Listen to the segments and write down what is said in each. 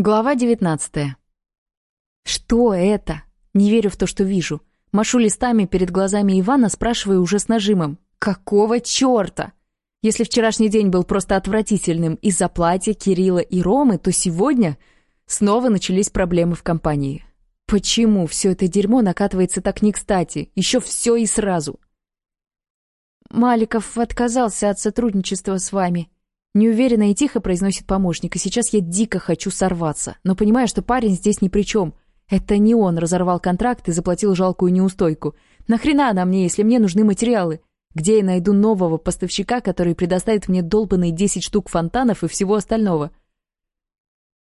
Глава девятнадцатая. Что это? Не верю в то, что вижу. Машу листами перед глазами Ивана, спрашивая уже с нажимом. Какого черта? Если вчерашний день был просто отвратительным из-за платья Кирилла и Ромы, то сегодня снова начались проблемы в компании. Почему все это дерьмо накатывается так не кстати? Еще все и сразу. Маликов отказался от сотрудничества с вами, Неуверенно и тихо произносит помощник, и сейчас я дико хочу сорваться, но понимаю, что парень здесь ни при чем. Это не он разорвал контракт и заплатил жалкую неустойку. Нахрена она мне, если мне нужны материалы? Где я найду нового поставщика, который предоставит мне долбанные 10 штук фонтанов и всего остального?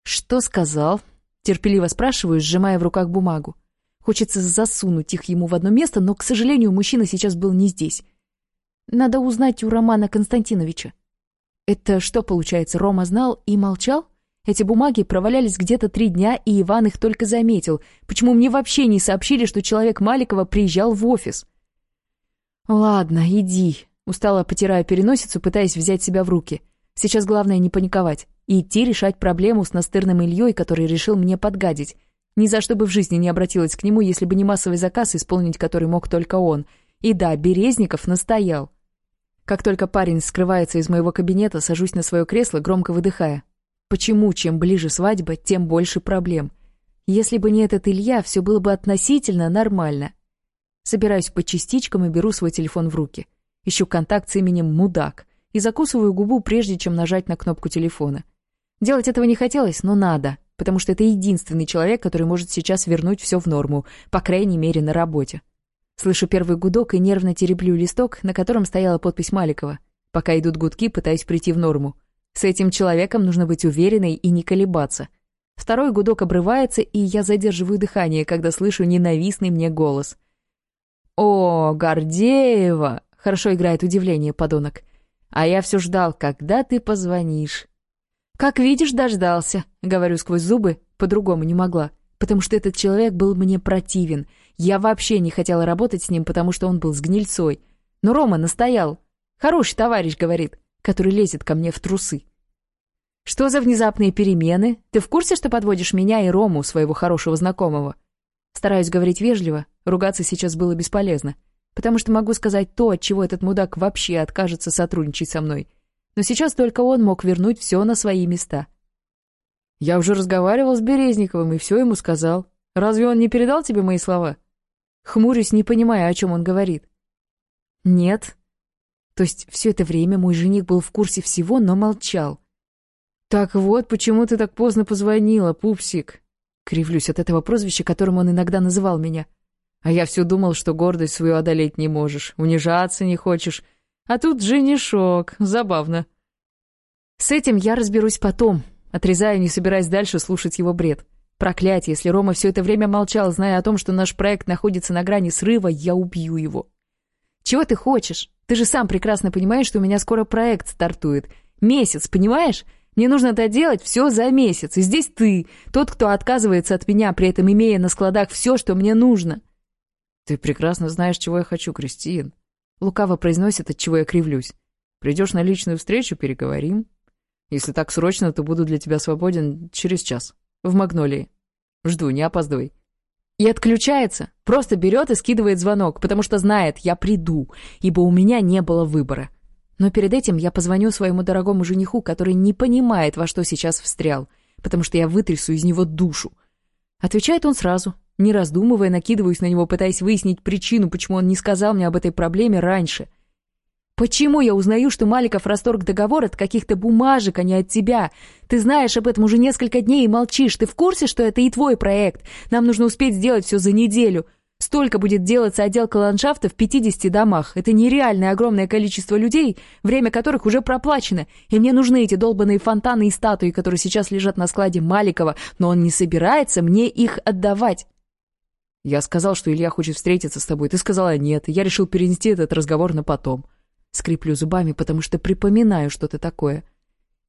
«Что сказал?» — терпеливо спрашиваю, сжимая в руках бумагу. Хочется засунуть их ему в одно место, но, к сожалению, мужчина сейчас был не здесь. Надо узнать у Романа Константиновича. Это что, получается, Рома знал и молчал? Эти бумаги провалялись где-то три дня, и Иван их только заметил. Почему мне вообще не сообщили, что человек Маликова приезжал в офис? «Ладно, иди», — устала, потирая переносицу, пытаясь взять себя в руки. «Сейчас главное не паниковать и идти решать проблему с настырным Ильей, который решил мне подгадить. Ни за что бы в жизни не обратилась к нему, если бы не массовый заказ, исполнить который мог только он. И да, Березников настоял. Как только парень скрывается из моего кабинета, сажусь на свое кресло, громко выдыхая. Почему чем ближе свадьба, тем больше проблем? Если бы не этот Илья, все было бы относительно нормально. Собираюсь по частичкам и беру свой телефон в руки. Ищу контакт с именем «Мудак» и закусываю губу, прежде чем нажать на кнопку телефона. Делать этого не хотелось, но надо, потому что это единственный человек, который может сейчас вернуть все в норму, по крайней мере, на работе. Слышу первый гудок и нервно тереблю листок, на котором стояла подпись Маликова. Пока идут гудки, пытаюсь прийти в норму. С этим человеком нужно быть уверенной и не колебаться. Второй гудок обрывается, и я задерживаю дыхание, когда слышу ненавистный мне голос. «О, Гордеева!» — хорошо играет удивление, подонок. «А я все ждал, когда ты позвонишь». «Как видишь, дождался», — говорю сквозь зубы, по-другому не могла, потому что этот человек был мне противен — я вообще не хотела работать с ним, потому что он был с гнильцой. Но Рома настоял. «Хороший товарищ», — говорит, который лезет ко мне в трусы. «Что за внезапные перемены? Ты в курсе, что подводишь меня и Рому, своего хорошего знакомого?» Стараюсь говорить вежливо, ругаться сейчас было бесполезно, потому что могу сказать то, от чего этот мудак вообще откажется сотрудничать со мной. Но сейчас только он мог вернуть все на свои места. Я уже разговаривал с Березниковым и все ему сказал. Разве он не передал тебе мои слова? Хмурюсь, не понимая, о чем он говорит. «Нет». То есть все это время мой жених был в курсе всего, но молчал. «Так вот, почему ты так поздно позвонила, пупсик?» Кривлюсь от этого прозвища, которым он иногда называл меня. «А я все думал, что гордость свою одолеть не можешь, унижаться не хочешь. А тут женишок, забавно». «С этим я разберусь потом», — отрезаю, не собираясь дальше слушать его бред. Проклятье, если Рома все это время молчал, зная о том, что наш проект находится на грани срыва, я убью его. Чего ты хочешь? Ты же сам прекрасно понимаешь, что у меня скоро проект стартует. Месяц, понимаешь? Мне нужно это делать все за месяц. И здесь ты, тот, кто отказывается от меня, при этом имея на складах все, что мне нужно. Ты прекрасно знаешь, чего я хочу, Кристин. Лукаво произносит, от чего я кривлюсь. Придешь на личную встречу, переговорим. Если так срочно, то буду для тебя свободен через час. В Магнолии. Жду, не опаздывай. И отключается, просто берет и скидывает звонок, потому что знает, я приду, ибо у меня не было выбора. Но перед этим я позвоню своему дорогому жениху, который не понимает, во что сейчас встрял, потому что я вытрясу из него душу. Отвечает он сразу, не раздумывая, накидываюсь на него, пытаясь выяснить причину, почему он не сказал мне об этой проблеме раньше — Почему я узнаю, что Маликов расторг договор от каких-то бумажек, а не от тебя? Ты знаешь об этом уже несколько дней и молчишь. Ты в курсе, что это и твой проект? Нам нужно успеть сделать все за неделю. Столько будет делаться отделка ландшафта в 50 домах. Это нереальное огромное количество людей, время которых уже проплачено. И мне нужны эти долбанные фонтаны и статуи, которые сейчас лежат на складе Маликова, но он не собирается мне их отдавать. Я сказал, что Илья хочет встретиться с тобой. Ты сказала нет, и я решил перенести этот разговор на потом скреплю зубами, потому что припоминаю что-то такое.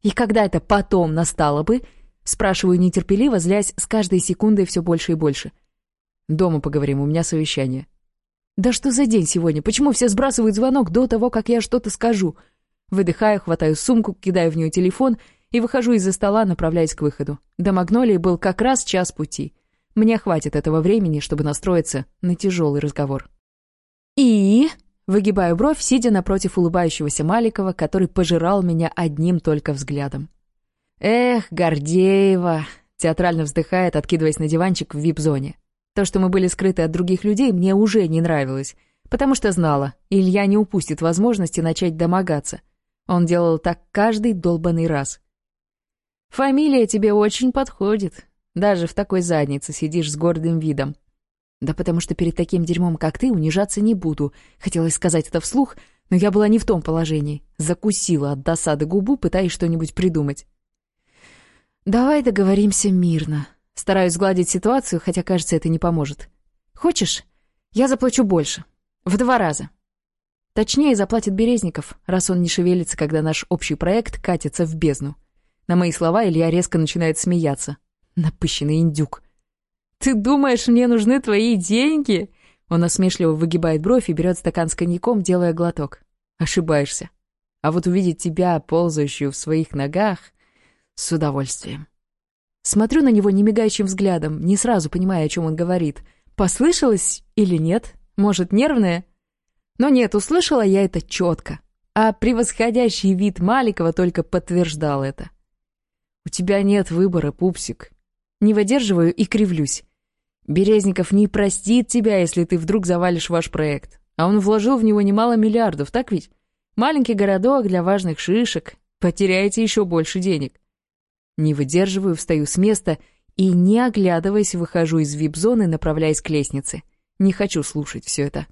И когда это потом настало бы, спрашиваю нетерпеливо, злясь с каждой секундой все больше и больше. Дома поговорим, у меня совещание. Да что за день сегодня? Почему все сбрасывают звонок до того, как я что-то скажу? Выдыхаю, хватаю сумку, кидаю в нее телефон и выхожу из-за стола, направляясь к выходу. До Магнолии был как раз час пути. Мне хватит этого времени, чтобы настроиться на тяжелый разговор. «И?» Выгибаю бровь, сидя напротив улыбающегося Маликова, который пожирал меня одним только взглядом. «Эх, Гордеева!» — театрально вздыхает, откидываясь на диванчик в вип-зоне. То, что мы были скрыты от других людей, мне уже не нравилось, потому что знала, Илья не упустит возможности начать домогаться. Он делал так каждый долбанный раз. «Фамилия тебе очень подходит. Даже в такой заднице сидишь с гордым видом», «Да потому что перед таким дерьмом, как ты, унижаться не буду». Хотелось сказать это вслух, но я была не в том положении. Закусила от досады губу, пытаясь что-нибудь придумать. «Давай договоримся мирно», Стараюсь сгладить ситуацию, хотя, кажется, это не поможет. Хочешь? Я заплачу больше. В два раза. Точнее, заплатит Березников, раз он не шевелится, когда наш ты думаешь, мне нужны твои деньги?» Он осмешливо выгибает бровь и берет стакан с коньяком, делая глоток. «Ошибаешься. А вот увидеть тебя, ползающую в своих ногах, с удовольствием». Смотрю на него немигающим взглядом, не сразу понимая, о чем он говорит. «Послышалось или нет? Может, нервное?» Но нет, услышала я это четко. А превосходящий вид Маликова только подтверждал это. «У тебя нет выбора, пупсик». Не выдерживаю и кривлюсь. Березников не простит тебя, если ты вдруг завалишь ваш проект. А он вложил в него немало миллиардов, так ведь? Маленький городок для важных шишек. Потеряете еще больше денег. Не выдерживаю, встаю с места и, не оглядываясь, выхожу из вип-зоны, направляясь к лестнице. Не хочу слушать все это.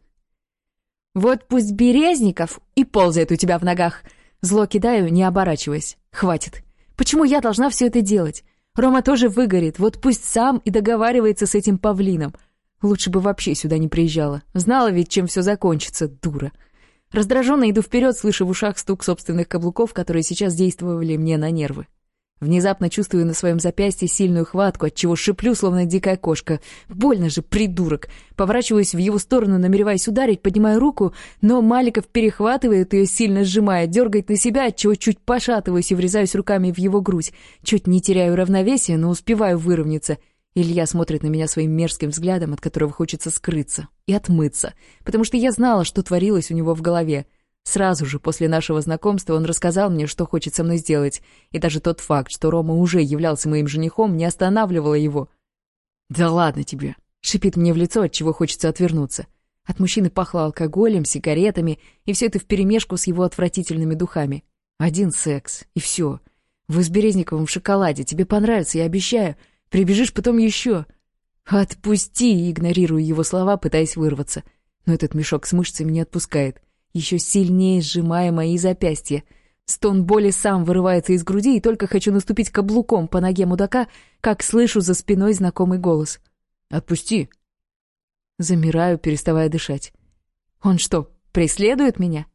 «Вот пусть Березников и ползает у тебя в ногах!» Зло кидаю, не оборачиваясь. «Хватит! Почему я должна все это делать? Рома тоже выгорит. Вот пусть сам и договаривается с этим павлином. Лучше бы вообще сюда не приезжала. Знала ведь, чем все закончится, дура. Раздраженно иду вперед, слышу в ушах стук собственных каблуков, которые сейчас действовали мне на нервы. Внезапно чувствую на своем запястье сильную хватку, от чего шиплю, словно дикая кошка. Больно же, придурок! Поворачиваюсь в его сторону, намереваясь ударить, поднимаю руку, но Маликов перехватывает ее, сильно сжимая, дергает на себя, от чего чуть пошатываюсь и врезаюсь руками в его грудь. Чуть не теряю равновесие, но успеваю выровняться. Илья смотрит на меня своим мерзким взглядом, от которого хочется скрыться и отмыться, потому что я знала, что творилось у него в голове. Сразу же после нашего знакомства он рассказал мне, что хочет со мной сделать, и даже тот факт, что Рома уже являлся моим женихом, не останавливало его. «Да ладно тебе!» — шипит мне в лицо, от чего хочется отвернуться. От мужчины пахло алкоголем, сигаретами, и все это вперемешку с его отвратительными духами. Один секс, и все. Вы с Березниковым в шоколаде, тебе понравится, я обещаю. Прибежишь потом еще. «Отпусти!» — игнорирую его слова, пытаясь вырваться. Но этот мешок с мышцами не отпускает — еще сильнее сжимая мои запястья. Стон боли сам вырывается из груди, и только хочу наступить каблуком по ноге мудака, как слышу за спиной знакомый голос. «Отпусти!» Замираю, переставая дышать. «Он что, преследует меня?»